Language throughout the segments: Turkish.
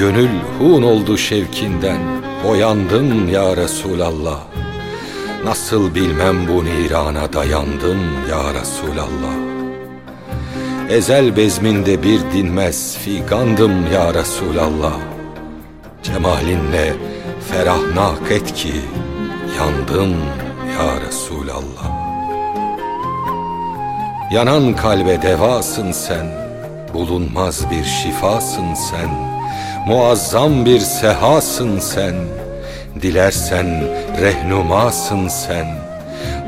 gönül hun oldu şevkinden. Boyandım ya Resulallah. Nasıl bilmem bu nirana dayandım ya Resulallah. Ezel bezminde bir dinmez figandım ya Resulallah. Cemalinle ferahnak et ki yandım ya Resulallah. Yanan kalbe devasın sen Bulunmaz bir şifasın sen Muazzam bir sehasın sen. Dilersen rehnumasın sen.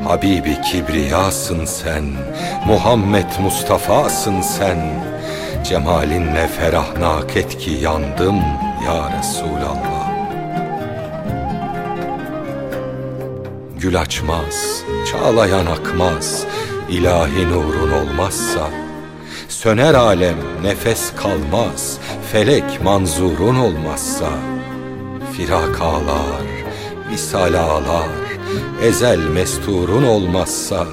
Habibi kibriyasın sen. Muhammed Mustafa'sın sen. Cemalinle ferahnak et ki yandım ya Resulallah. Gül açmaz, çağlayan akmaz ilahi nurun olmazsa. Söner alem nefes kalmaz Felek manzurun olmazsa Firak ağlar, misal ağlar Ezel mesturun olmazsa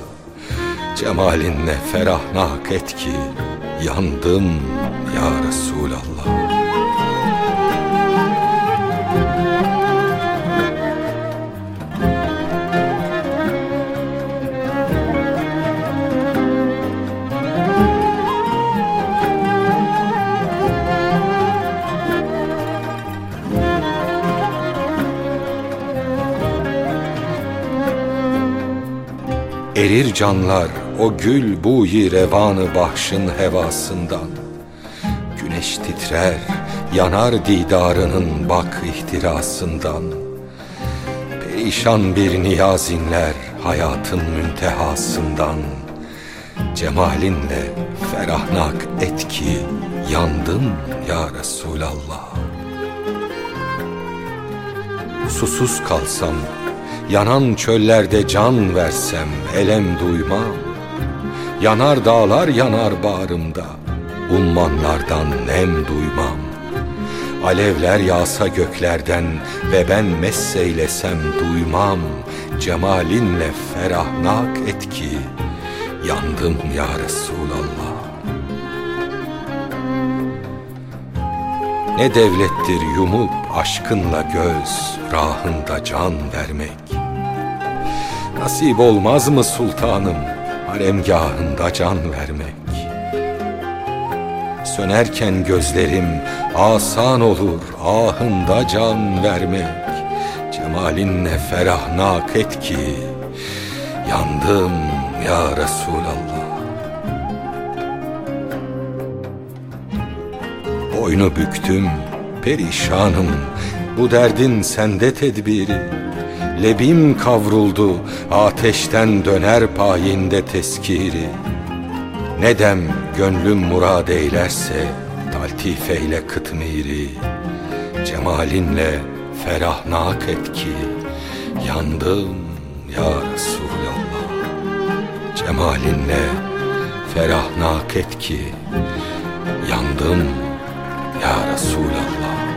Cemalinle ferahnak et ki Yandım ya Resulallah Erir canlar o gül buyi revanı bahşın hevasından. Güneş titrer yanar didarının bak ihtirasından. Perişan bir niyazinler hayatın müntehasından. Cemalinle ferahnak et ki yandım ya Resulallah. Susuz kalsam Yanan çöllerde can versem elem duymam. Yanar dağlar yanar bağrımda Ummanlardan nem duymam. Alevler yağsa göklerden Ve ben messeylesem duymam. Cemalinle ferahnak et ki Yandım ya Resulallah. Ne devlettir yumup aşkınla göz Rahında can vermek Nasip olmaz mı sultanım haremgahında can vermek? Sönerken gözlerim asan olur ahında can vermek. Cemalinle ferahnak et ki yandım ya Resulallah. Boynu büktüm perişanım bu derdin sende tedbiri Lebim kavruldu ateşten döner payinde teskiri Ne dem gönlüm murad eylerse taltifeyle kıtmiri. Cemalinle ferahnak et ki yandım ya Resulallah. Cemalinle ferahnak et ki yandım ya Resulallah